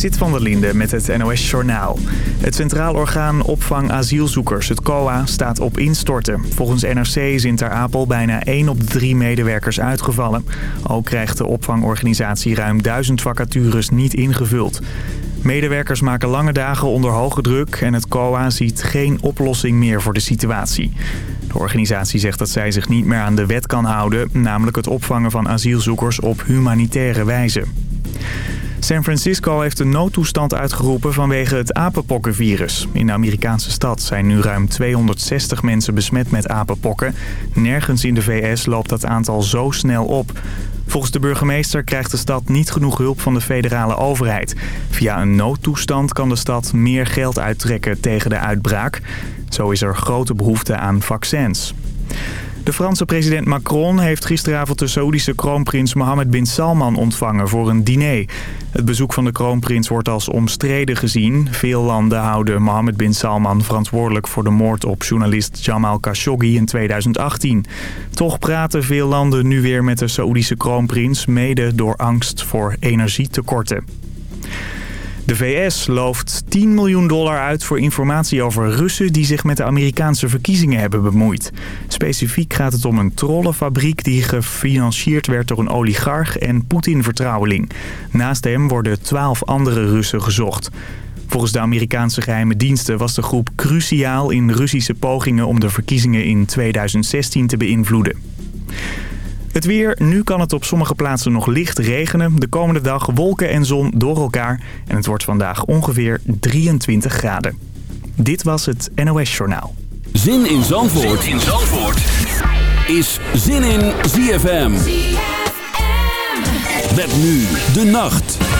Sit van der Linde met het NOS Journaal. Het Centraal Orgaan Opvang Asielzoekers, het COA, staat op instorten. Volgens NRC is in Ter Apel bijna 1 op de 3 medewerkers uitgevallen. Ook krijgt de opvangorganisatie ruim 1000 vacatures niet ingevuld. Medewerkers maken lange dagen onder hoge druk en het COA ziet geen oplossing meer voor de situatie. De organisatie zegt dat zij zich niet meer aan de wet kan houden, namelijk het opvangen van asielzoekers op humanitaire wijze. San Francisco heeft een noodtoestand uitgeroepen vanwege het apenpokkenvirus. In de Amerikaanse stad zijn nu ruim 260 mensen besmet met apenpokken. Nergens in de VS loopt dat aantal zo snel op. Volgens de burgemeester krijgt de stad niet genoeg hulp van de federale overheid. Via een noodtoestand kan de stad meer geld uittrekken tegen de uitbraak. Zo is er grote behoefte aan vaccins. De Franse president Macron heeft gisteravond de Saoedische kroonprins Mohammed bin Salman ontvangen voor een diner. Het bezoek van de kroonprins wordt als omstreden gezien. Veel landen houden Mohammed bin Salman verantwoordelijk voor de moord op journalist Jamal Khashoggi in 2018. Toch praten veel landen nu weer met de Saoedische kroonprins, mede door angst voor energietekorten. De VS looft 10 miljoen dollar uit voor informatie over Russen die zich met de Amerikaanse verkiezingen hebben bemoeid. Specifiek gaat het om een trollenfabriek die gefinancierd werd door een oligarch en Poetin-vertrouweling. Naast hem worden 12 andere Russen gezocht. Volgens de Amerikaanse geheime diensten was de groep cruciaal in Russische pogingen om de verkiezingen in 2016 te beïnvloeden. Het weer, nu kan het op sommige plaatsen nog licht regenen. De komende dag wolken en zon door elkaar. En het wordt vandaag ongeveer 23 graden. Dit was het NOS Journaal. Zin in Zandvoort, zin in Zandvoort. is Zin in ZFM. ZFM. Met nu de nacht.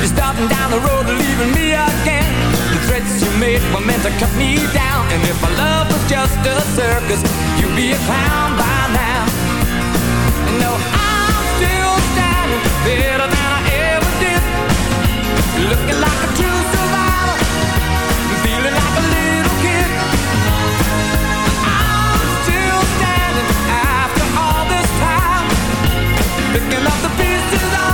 you're starting down the road and leaving me again. The threats you made were meant to cut me down. And if our love was just a circus You'd be a clown by now. No, I'm still standing Better than I ever did. Looking like a true survivor Feeling like a little kid. I'm still standing After all this time. Picking up the pieces of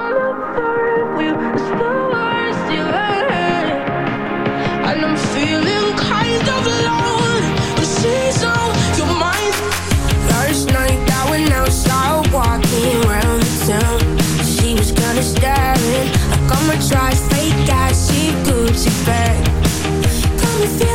understand.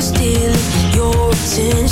stealing your attention.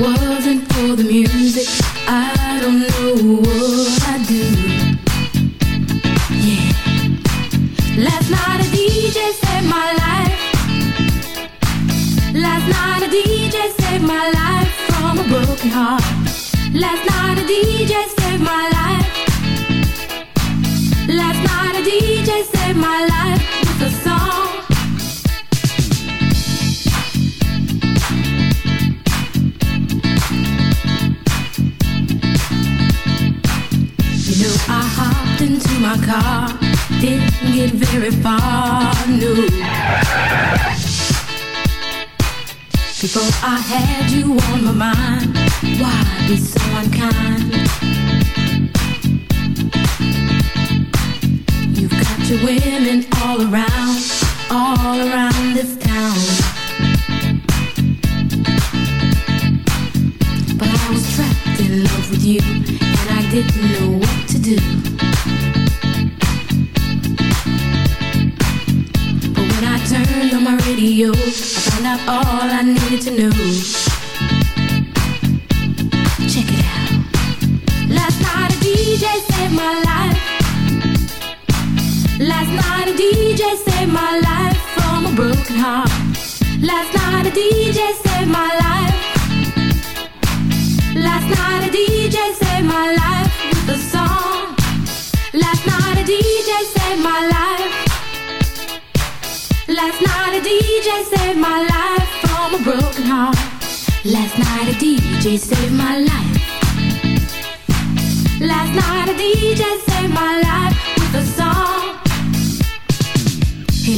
wasn't for the music. I had you on my mind Why be so unkind? You've got your women all around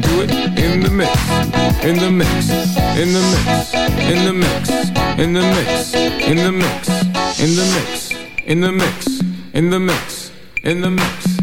Do it in the mix. In the mix. In the mix. In the mix. In the mix. In the mix. In the mix. In the mix. In the mix. In the mix.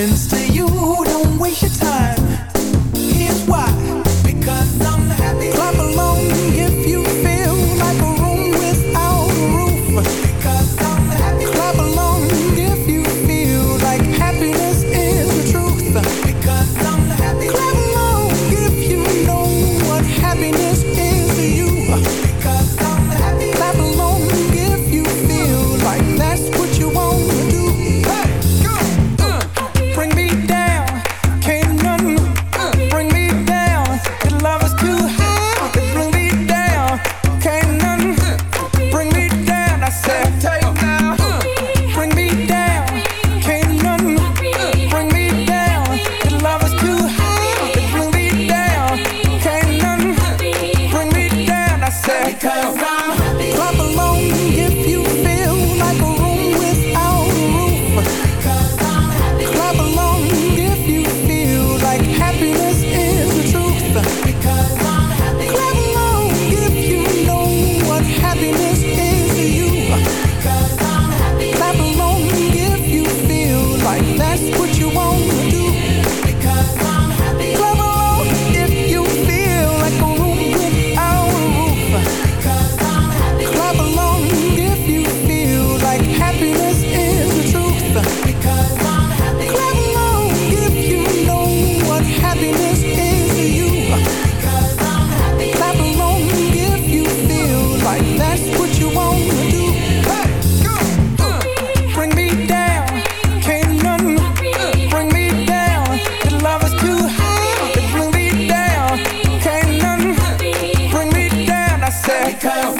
difference like her.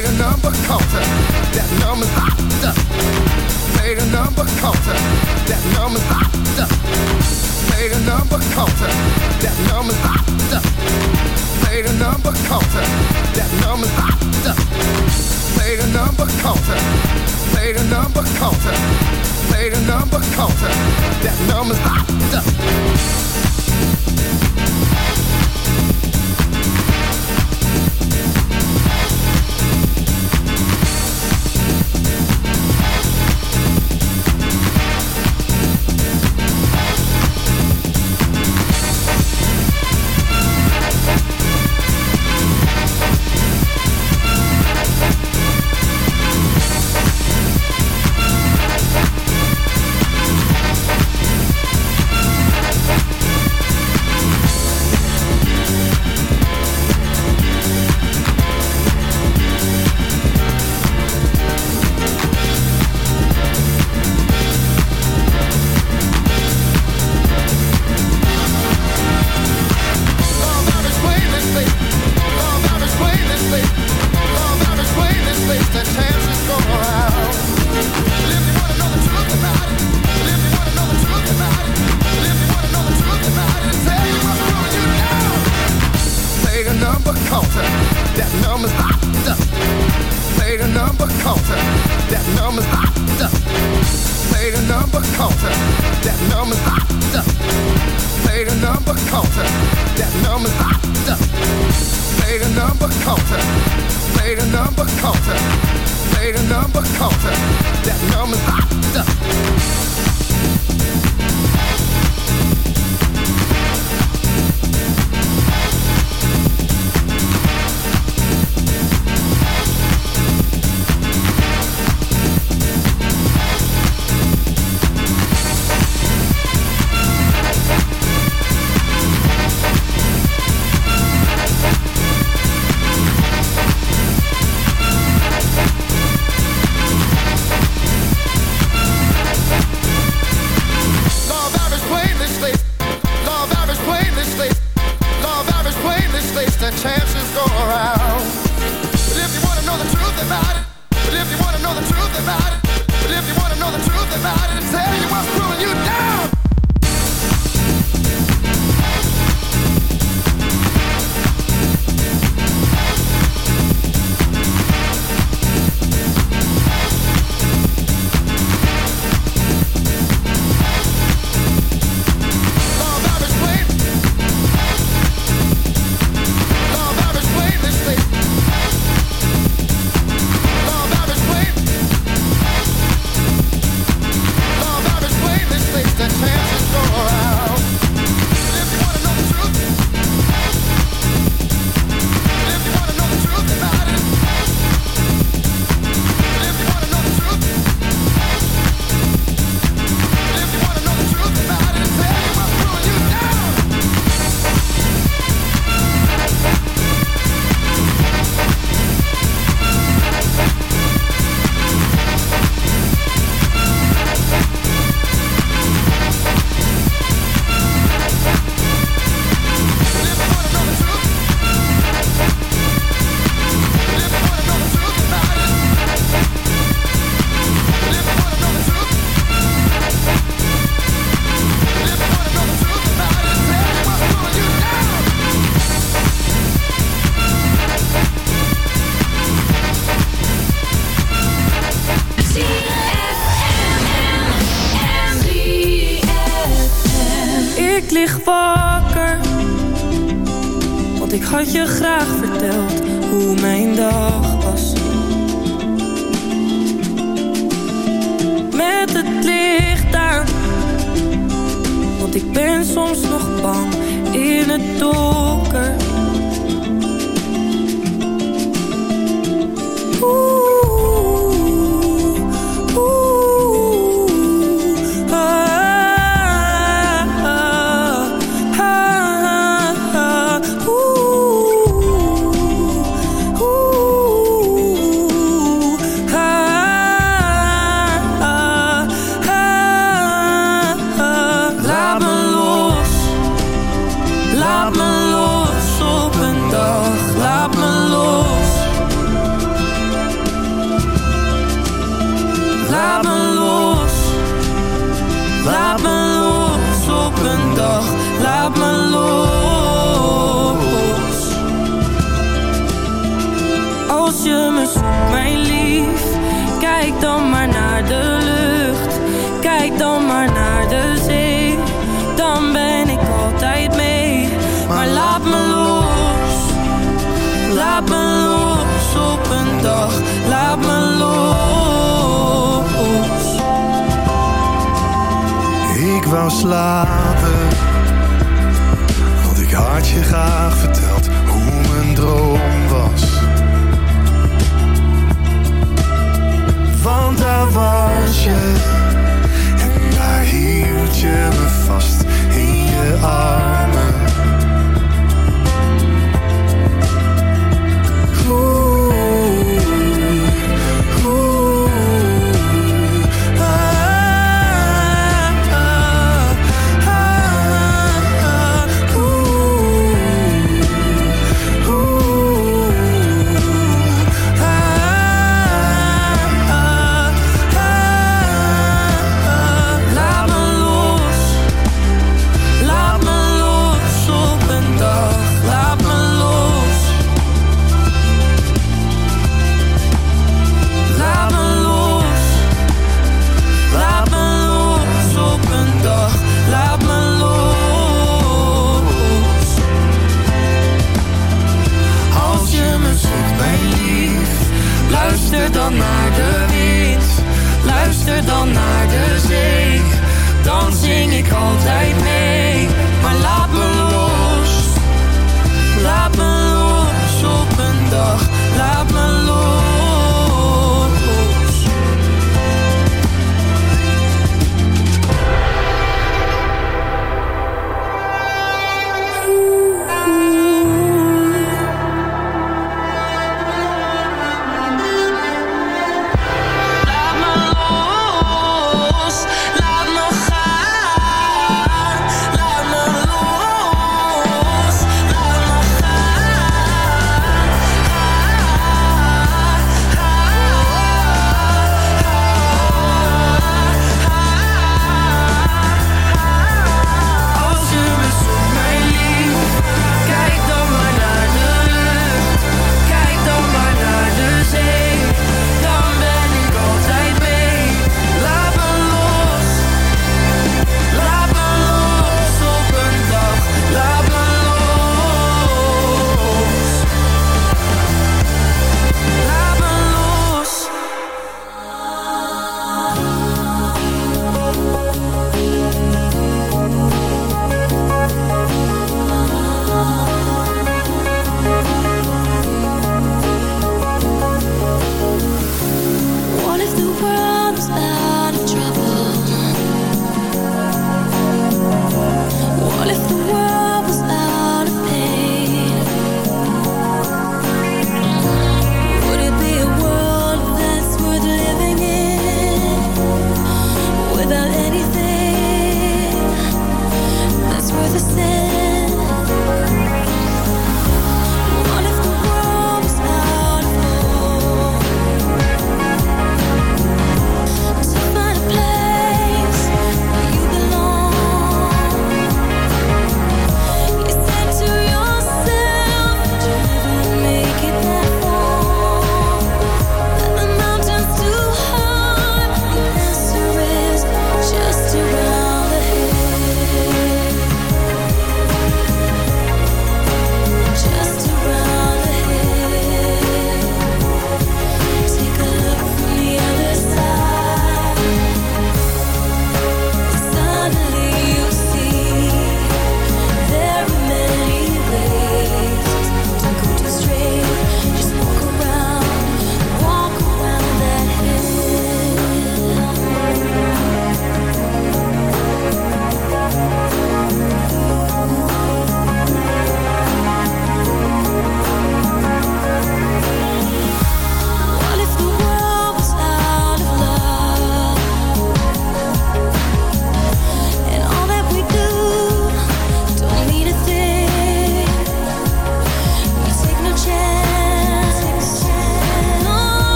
Play a number counter. That number's hot. Play the number counter. That number's hot. Play a number counter. That number's hot. Play a number counter. That number's hot. Play a number counter. Play a number counter. Play a number counter. That number's hot. dat je graag Want ik had je graag verteld hoe mijn droom was. Want daar was je. En daar hield je me vast in je armen. dan zing ik altijd mee.